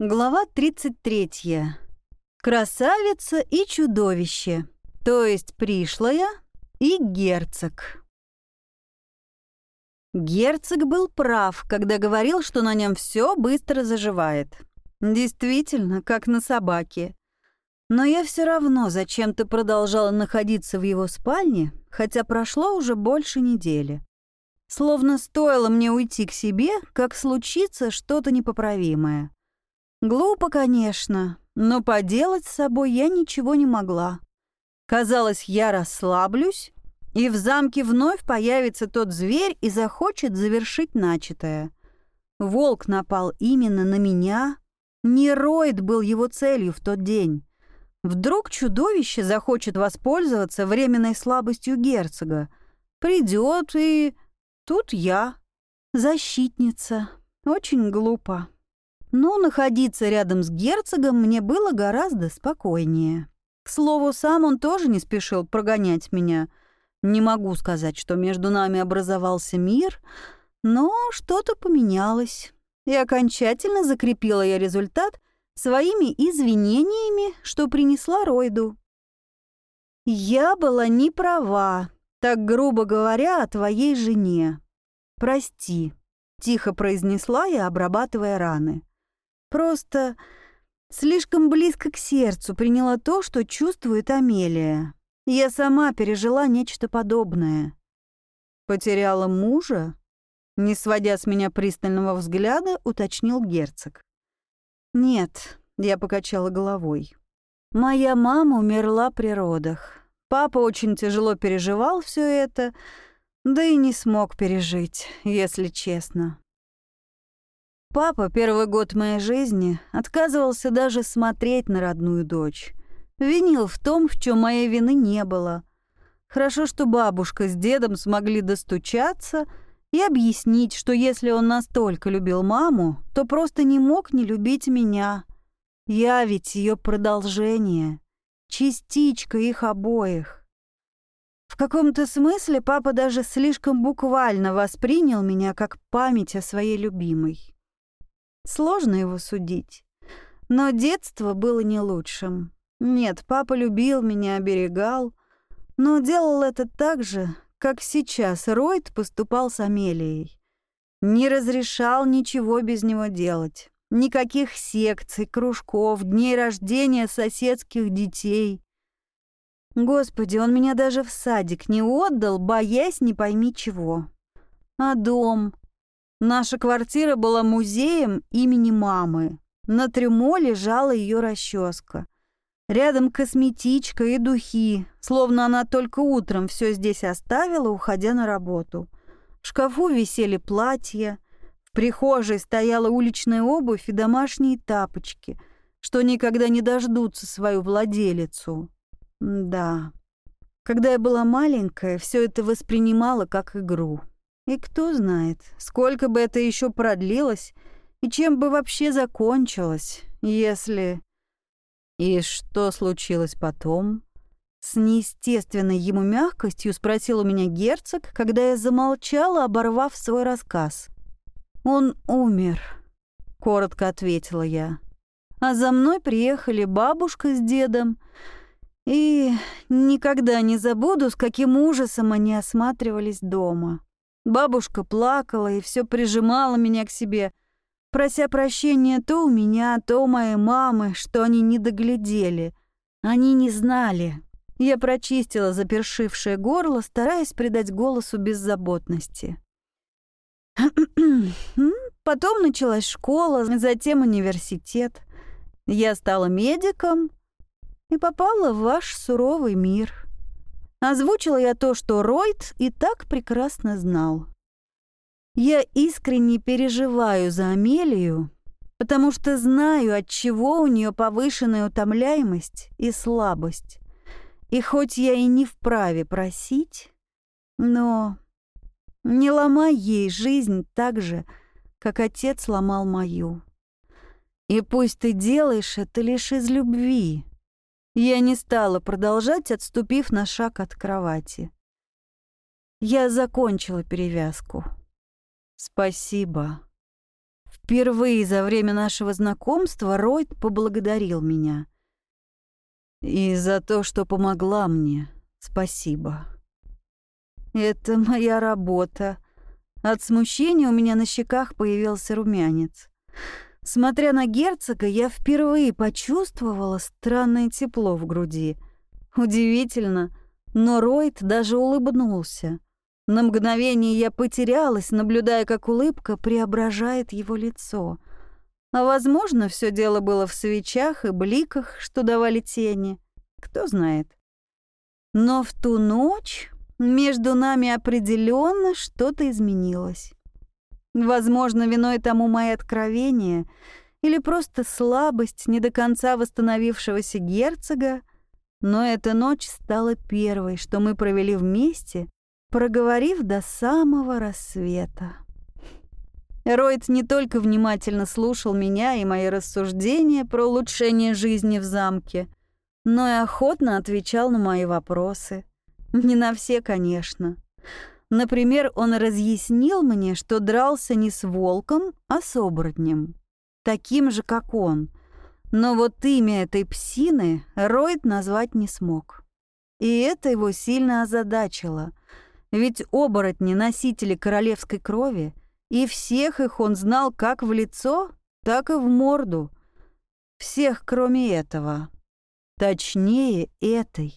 Глава 33. Красавица и чудовище, то есть пришлая и герцог. Герцог был прав, когда говорил, что на нем все быстро заживает. Действительно, как на собаке. Но я все равно зачем-то продолжала находиться в его спальне, хотя прошло уже больше недели. Словно стоило мне уйти к себе, как случится что-то непоправимое. Глупо, конечно, но поделать с собой я ничего не могла. Казалось, я расслаблюсь, и в замке вновь появится тот зверь и захочет завершить начатое. Волк напал именно на меня. Не Ройд был его целью в тот день. Вдруг чудовище захочет воспользоваться временной слабостью герцога. Придет и... Тут я. Защитница. Очень глупо. Но находиться рядом с герцогом мне было гораздо спокойнее. К слову, сам он тоже не спешил прогонять меня. Не могу сказать, что между нами образовался мир, но что-то поменялось. И окончательно закрепила я результат своими извинениями, что принесла Ройду. «Я была не права, так грубо говоря, о твоей жене. Прости», — тихо произнесла я, обрабатывая раны. Просто слишком близко к сердцу приняла то, что чувствует Амелия. Я сама пережила нечто подобное. Потеряла мужа? Не сводя с меня пристального взгляда, уточнил герцог. «Нет», — я покачала головой. «Моя мама умерла при родах. Папа очень тяжело переживал все это, да и не смог пережить, если честно. Папа первый год моей жизни отказывался даже смотреть на родную дочь. Винил в том, в чем моей вины не было. Хорошо, что бабушка с дедом смогли достучаться и объяснить, что если он настолько любил маму, то просто не мог не любить меня. Я ведь ее продолжение, частичка их обоих. В каком-то смысле папа даже слишком буквально воспринял меня как память о своей любимой. Сложно его судить. Но детство было не лучшим. Нет, папа любил меня, оберегал, но делал это так же, как сейчас Ройд поступал с Амелией. Не разрешал ничего без него делать. Никаких секций, кружков, дней рождения соседских детей. Господи, он меня даже в садик не отдал, боясь не пойми чего. А дом? Наша квартира была музеем имени мамы. На трюмо лежала ее расческа. Рядом косметичка и духи, словно она только утром все здесь оставила, уходя на работу. В шкафу висели платья, в прихожей стояла уличная обувь и домашние тапочки, что никогда не дождутся свою владелицу. Да, когда я была маленькая, все это воспринимала как игру. И кто знает, сколько бы это еще продлилось, и чем бы вообще закончилось, если... И что случилось потом? С неестественной ему мягкостью спросил у меня герцог, когда я замолчала, оборвав свой рассказ. «Он умер», — коротко ответила я. А за мной приехали бабушка с дедом, и никогда не забуду, с каким ужасом они осматривались дома. Бабушка плакала и все прижимала меня к себе, прося прощения то у меня, то у моей мамы, что они не доглядели. Они не знали. Я прочистила запершившее горло, стараясь придать голосу беззаботности. Потом началась школа, затем университет. Я стала медиком и попала в ваш суровый мир. Озвучила я то, что Ройд и так прекрасно знал. Я искренне переживаю за Амелию, потому что знаю, от чего у нее повышенная утомляемость и слабость. И хоть я и не вправе просить, но не ломай ей жизнь так же, как отец ломал мою. И пусть ты делаешь это лишь из любви, я не стала продолжать, отступив на шаг от кровати. Я закончила перевязку. Спасибо. Впервые за время нашего знакомства Ройд поблагодарил меня. И за то, что помогла мне, спасибо. Это моя работа. От смущения у меня на щеках появился румянец. Смотря на герцога, я впервые почувствовала странное тепло в груди. Удивительно, но Ройд даже улыбнулся. На мгновение я потерялась, наблюдая, как улыбка преображает его лицо. А возможно, все дело было в свечах и бликах, что давали тени. Кто знает. Но в ту ночь между нами определенно что-то изменилось. Возможно, виной тому мои откровения или просто слабость не до конца восстановившегося герцога, но эта ночь стала первой, что мы провели вместе, проговорив до самого рассвета. Ройд не только внимательно слушал меня и мои рассуждения про улучшение жизни в замке, но и охотно отвечал на мои вопросы. Не на все, конечно. Например, он разъяснил мне, что дрался не с волком, а с оборотнем. Таким же, как он. Но вот имя этой псины Ройд назвать не смог. И это его сильно озадачило. Ведь оборотни — носители королевской крови, и всех их он знал как в лицо, так и в морду. Всех, кроме этого. Точнее, этой.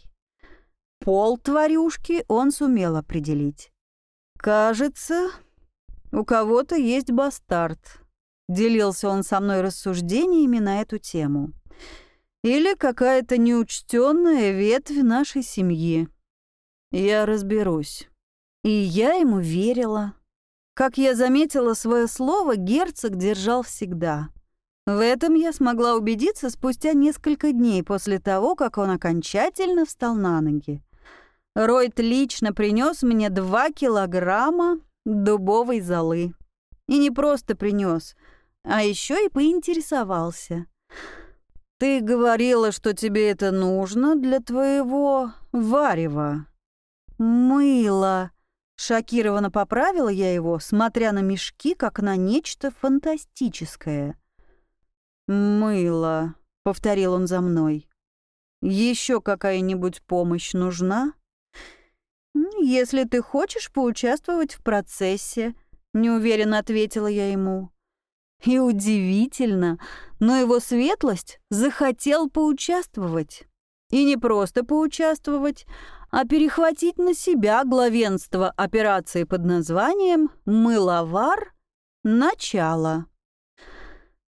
Пол тварюшки он сумел определить. «Кажется, у кого-то есть бастард», — делился он со мной рассуждениями на эту тему. «Или какая-то неучтенная ветвь нашей семьи. Я разберусь». И я ему верила. Как я заметила, свое слово герцог держал всегда. В этом я смогла убедиться спустя несколько дней после того, как он окончательно встал на ноги. Ройд лично принес мне два килограмма дубовой золы. И не просто принес, а еще и поинтересовался. «Ты говорила, что тебе это нужно для твоего варева». «Мыло», — шокированно поправила я его, смотря на мешки, как на нечто фантастическое. «Мыло», — повторил он за мной. «Еще какая-нибудь помощь нужна?» «Если ты хочешь поучаствовать в процессе», — неуверенно ответила я ему. И удивительно, но его светлость захотел поучаствовать. И не просто поучаствовать, а перехватить на себя главенство операции под названием «Мыловар. Начало».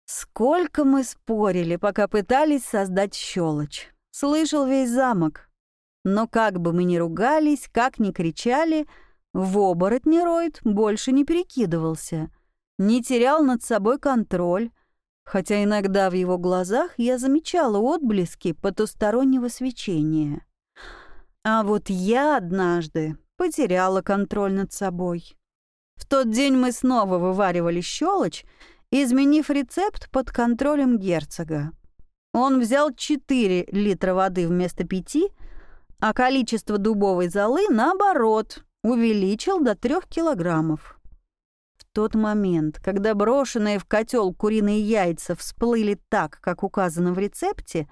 Сколько мы спорили, пока пытались создать щелочь. Слышал весь замок. Но как бы мы ни ругались, как ни кричали, в оборотне Ройд больше не перекидывался, не терял над собой контроль, хотя иногда в его глазах я замечала отблески потустороннего свечения. А вот я однажды потеряла контроль над собой. В тот день мы снова вываривали щелочь, изменив рецепт под контролем герцога. Он взял 4 литра воды вместо 5 а количество дубовой золы, наоборот, увеличил до трех килограммов. В тот момент, когда брошенные в котел куриные яйца всплыли так, как указано в рецепте,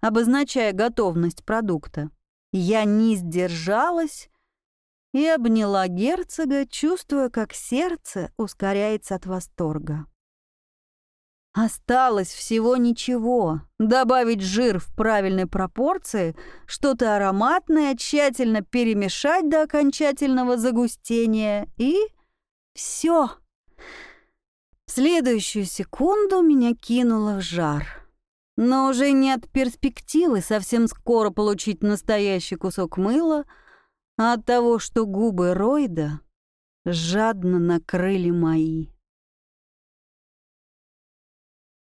обозначая готовность продукта, я не сдержалась и обняла герцога, чувствуя, как сердце ускоряется от восторга. Осталось всего ничего. Добавить жир в правильной пропорции, что-то ароматное, тщательно перемешать до окончательного загустения и... все. В следующую секунду меня кинуло в жар. Но уже не от перспективы совсем скоро получить настоящий кусок мыла, а от того, что губы Ройда жадно накрыли мои.